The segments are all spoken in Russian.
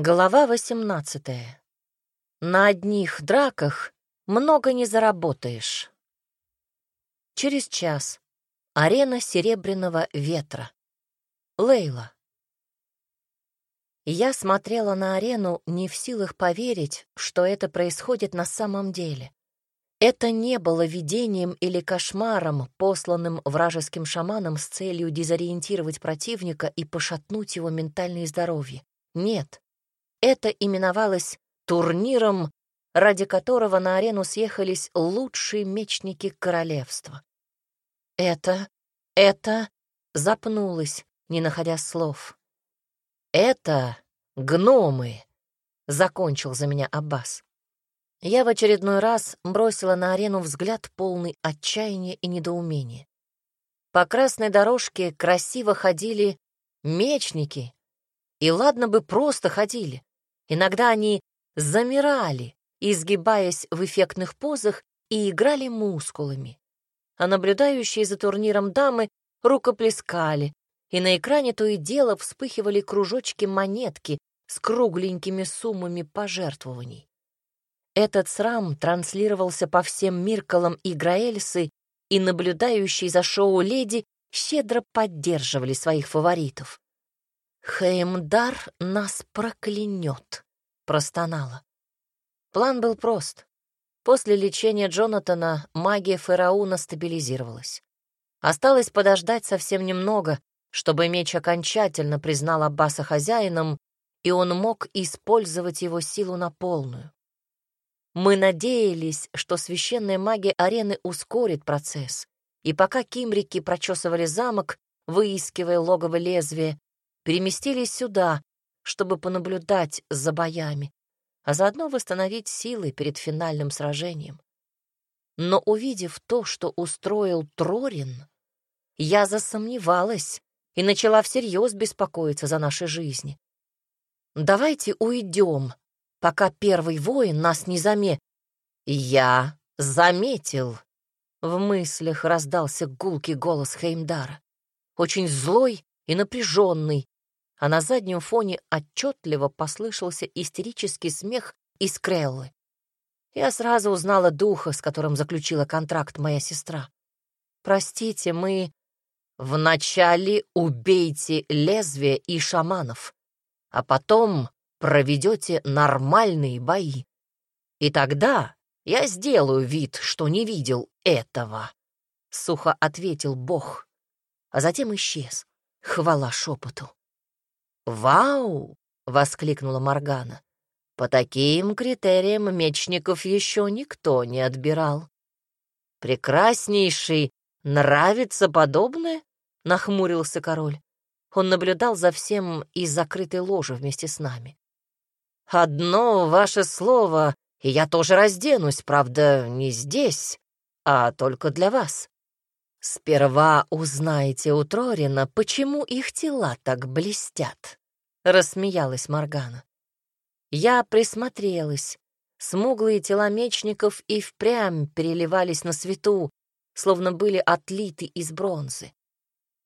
Глава 18. На одних драках много не заработаешь. Через час. Арена Серебряного ветра. Лейла. Я смотрела на арену, не в силах поверить, что это происходит на самом деле. Это не было видением или кошмаром, посланным вражеским шаманом с целью дезориентировать противника и пошатнуть его ментальное здоровье. Нет. Это именовалось турниром, ради которого на арену съехались лучшие мечники королевства. Это, это запнулась, не находя слов. Это гномы, закончил за меня Аббас. Я в очередной раз бросила на арену взгляд полный отчаяния и недоумения. По красной дорожке красиво ходили мечники, и ладно бы просто ходили. Иногда они замирали, изгибаясь в эффектных позах и играли мускулами. А наблюдающие за турниром дамы рукоплескали, и на экране то и дело вспыхивали кружочки-монетки с кругленькими суммами пожертвований. Этот срам транслировался по всем Миркалам и Граэльсы, и наблюдающие за шоу леди щедро поддерживали своих фаворитов. «Хеймдар нас проклянет», — простонала. План был прост. После лечения Джонатана магия Ферауна стабилизировалась. Осталось подождать совсем немного, чтобы меч окончательно признал Аббаса хозяином, и он мог использовать его силу на полную. Мы надеялись, что священная магия арены ускорит процесс, и пока кимрики прочесывали замок, выискивая логово лезвия, переместились сюда, чтобы понаблюдать за боями, а заодно восстановить силы перед финальным сражением. Но увидев то, что устроил Трорин, я засомневалась и начала всерьез беспокоиться за наши жизни. «Давайте уйдем, пока первый воин нас не заме...» «Я заметил!» В мыслях раздался гулкий голос Хеймдара, очень злой и напряженный, а на заднем фоне отчетливо послышался истерический смех из Креллы. Я сразу узнала духа, с которым заключила контракт моя сестра. «Простите, мы...» «Вначале убейте лезвие и шаманов, а потом проведете нормальные бои. И тогда я сделаю вид, что не видел этого», — сухо ответил Бог, а затем исчез. Хвала шепоту. «Вау!» — воскликнула Моргана. «По таким критериям мечников еще никто не отбирал». «Прекраснейший! Нравится подобное?» — нахмурился король. Он наблюдал за всем из закрытой ложи вместе с нами. «Одно ваше слово, и я тоже разденусь, правда, не здесь, а только для вас. Сперва узнайте у Трорина, почему их тела так блестят рассмеялась Моргана. Я присмотрелась. Смуглые тела мечников и впрямь переливались на свету, словно были отлиты из бронзы.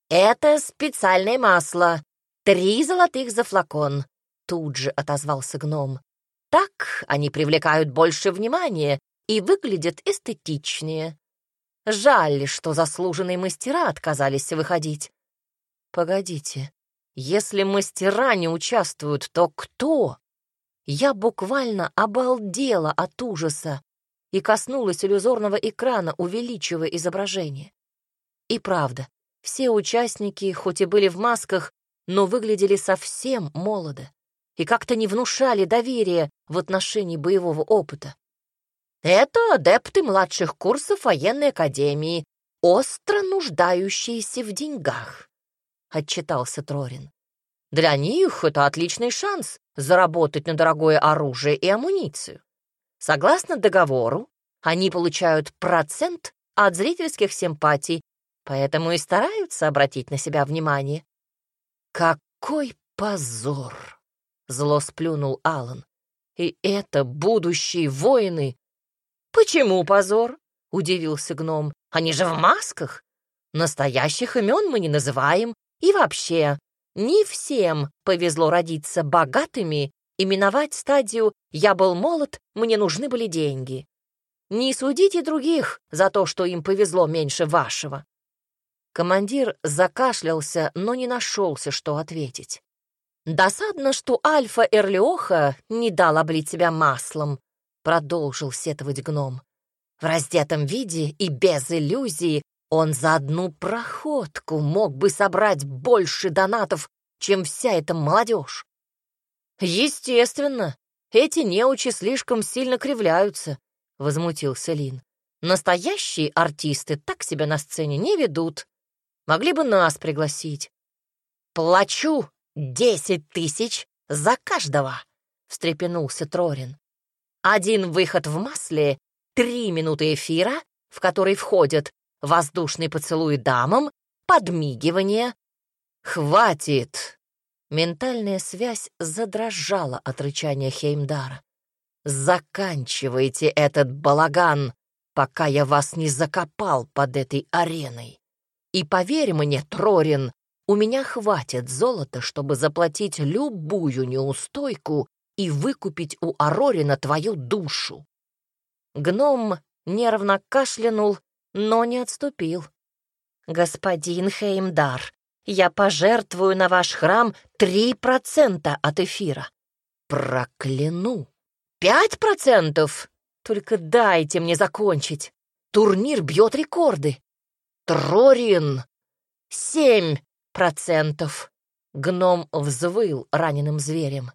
«Это специальное масло. Три золотых за флакон», — тут же отозвался гном. «Так они привлекают больше внимания и выглядят эстетичнее. Жаль, что заслуженные мастера отказались выходить». «Погодите, если мастера не участвуют, то кто? Я буквально обалдела от ужаса и коснулась иллюзорного экрана, увеличивая изображение. И правда, все участники, хоть и были в масках, но выглядели совсем молодо и как-то не внушали доверия в отношении боевого опыта. Это адепты младших курсов военной академии, остро нуждающиеся в деньгах отчитался Трорин. Для них это отличный шанс заработать на дорогое оружие и амуницию. Согласно договору, они получают процент от зрительских симпатий, поэтому и стараются обратить на себя внимание. Какой позор! Зло сплюнул Алан. И это будущие воины. Почему позор? Удивился гном. Они же в масках. Настоящих имен мы не называем, и вообще, не всем повезло родиться богатыми и миновать стадию «я был молод, мне нужны были деньги». Не судите других за то, что им повезло меньше вашего. Командир закашлялся, но не нашелся, что ответить. «Досадно, что Альфа Эрлиоха не дал облить себя маслом», — продолжил сетовать гном. «В раздетом виде и без иллюзии он за одну проходку мог бы собрать больше донатов, чем вся эта молодежь. Естественно, эти неучи слишком сильно кривляются, — возмутился Лин. Настоящие артисты так себя на сцене не ведут. Могли бы нас пригласить. Плачу десять тысяч за каждого, — встрепенулся Трорин. Один выход в масле, три минуты эфира, в который входят воздушный поцелуй дамам, подмигивание. «Хватит!» Ментальная связь задрожала от рычания Хеймдара. «Заканчивайте этот балаган, пока я вас не закопал под этой ареной. И поверь мне, Трорин, у меня хватит золота, чтобы заплатить любую неустойку и выкупить у Арорина твою душу». Гном нервно кашлянул, но не отступил. «Господин Хеймдар, я пожертвую на ваш храм три процента от эфира». «Прокляну! Пять процентов? Только дайте мне закончить. Турнир бьет рекорды. Трорин! Семь процентов!» Гном взвыл раненым зверем.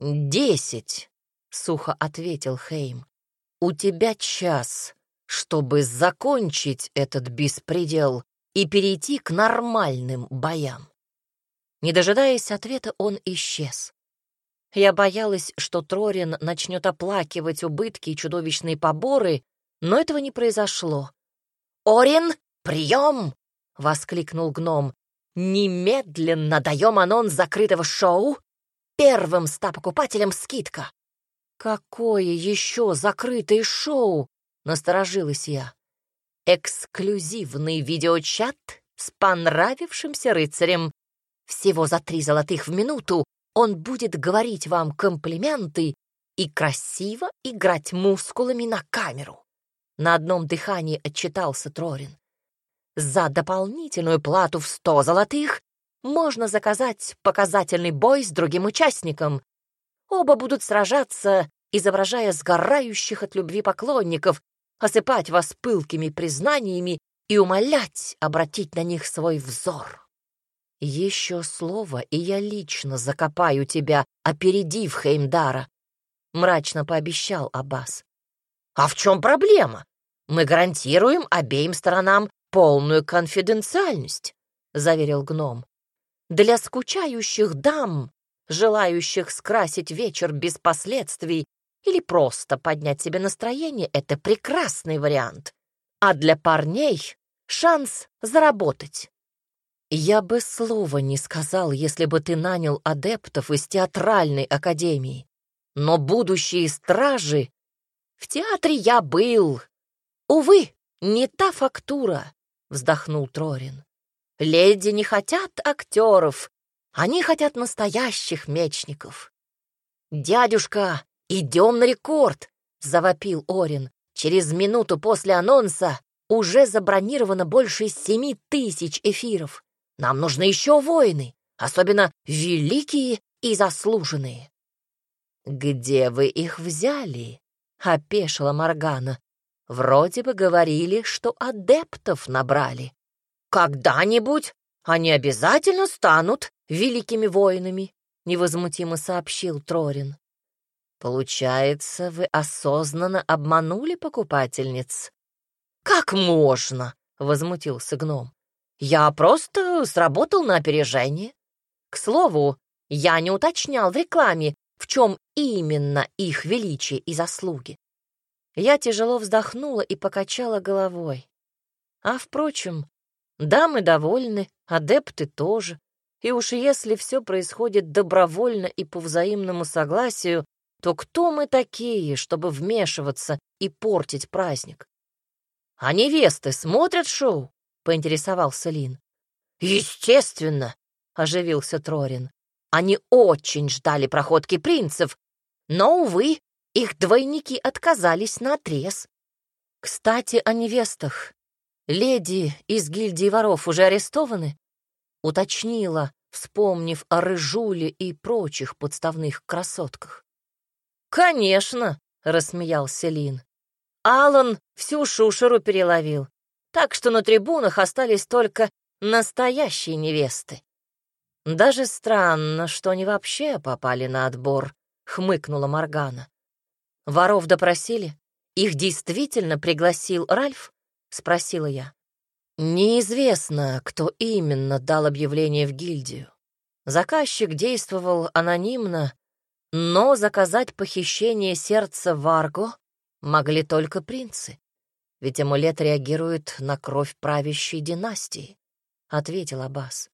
«Десять!» — сухо ответил Хейм. «У тебя час чтобы закончить этот беспредел и перейти к нормальным боям. Не дожидаясь ответа, он исчез. Я боялась, что Трорин начнет оплакивать убытки и чудовищные поборы, но этого не произошло. «Орин, прием!» — воскликнул гном. «Немедленно даем анонс закрытого шоу. Первым ста покупателям скидка». «Какое еще закрытое шоу?» Насторожилась я. Эксклюзивный видеочат с понравившимся рыцарем. Всего за три золотых в минуту он будет говорить вам комплименты и красиво играть мускулами на камеру. На одном дыхании отчитался Трорин. За дополнительную плату в сто золотых можно заказать показательный бой с другим участником. Оба будут сражаться, изображая сгорающих от любви поклонников, осыпать вас пылкими признаниями и умолять обратить на них свой взор. Еще слово, и я лично закопаю тебя, опередив Хеймдара, — мрачно пообещал Аббас. А в чем проблема? Мы гарантируем обеим сторонам полную конфиденциальность, — заверил гном. Для скучающих дам, желающих скрасить вечер без последствий, или просто поднять себе настроение — это прекрасный вариант. А для парней — шанс заработать. Я бы слова не сказал, если бы ты нанял адептов из театральной академии. Но будущие стражи... В театре я был. Увы, не та фактура, — вздохнул Трорин. Леди не хотят актеров, они хотят настоящих мечников. Дядюшка, «Идем на рекорд!» — завопил Орин. «Через минуту после анонса уже забронировано больше семи тысяч эфиров. Нам нужны еще воины, особенно великие и заслуженные». «Где вы их взяли?» — опешила Моргана. «Вроде бы говорили, что адептов набрали. Когда-нибудь они обязательно станут великими воинами», — невозмутимо сообщил Трорин. Получается, вы осознанно обманули покупательниц? Как можно? возмутился гном. Я просто сработал на опережение. К слову, я не уточнял в рекламе, в чем именно их величие и заслуги. Я тяжело вздохнула и покачала головой. А, впрочем, дамы довольны, адепты тоже. И уж если все происходит добровольно и по взаимному согласию, то кто мы такие, чтобы вмешиваться и портить праздник? А невесты смотрят шоу? поинтересовался Лин. Естественно, оживился Трорин. Они очень ждали проходки принцев, но, увы, их двойники отказались на отрез. Кстати, о невестах. Леди из гильдии воров уже арестованы? Уточнила, вспомнив о Рыжуле и прочих подставных красотках. «Конечно!» — рассмеялся Лин. Алан всю шушеру переловил, так что на трибунах остались только настоящие невесты. Даже странно, что они вообще попали на отбор, хмыкнула Моргана. Воров допросили? Их действительно пригласил Ральф? Спросила я. Неизвестно, кто именно дал объявление в гильдию. Заказчик действовал анонимно, но заказать похищение сердца Варго могли только принцы. Ведь амулет реагирует на кровь правящей династии, — ответил Аббас.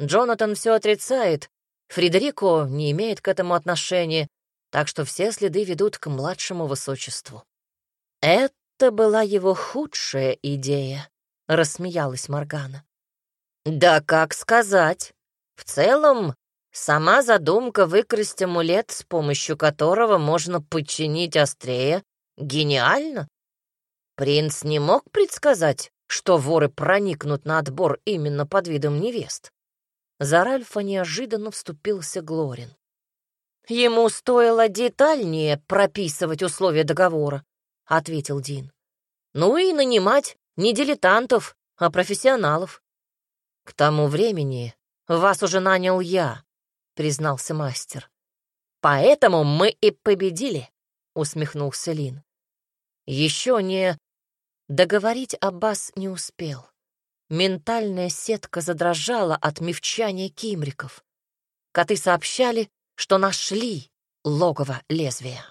Джонатан все отрицает, Фредерико не имеет к этому отношения, так что все следы ведут к младшему высочеству. Это была его худшая идея, — рассмеялась Моргана. Да как сказать. В целом, сама задумка выкрасть амулет, с помощью которого можно подчинить Астрея, гениально. Принц не мог предсказать, что воры проникнут на отбор именно под видом невест. За Ральфа неожиданно вступился Глорин. «Ему стоило детальнее прописывать условия договора», — ответил Дин. «Ну и нанимать не дилетантов, а профессионалов». «К тому времени вас уже нанял я», — признался мастер. «Поэтому мы и победили», — усмехнулся Лин. «Еще не Договорить Аббас не успел. Ментальная сетка задрожала от мевчания кимриков. Коты сообщали, что нашли логово лезвия.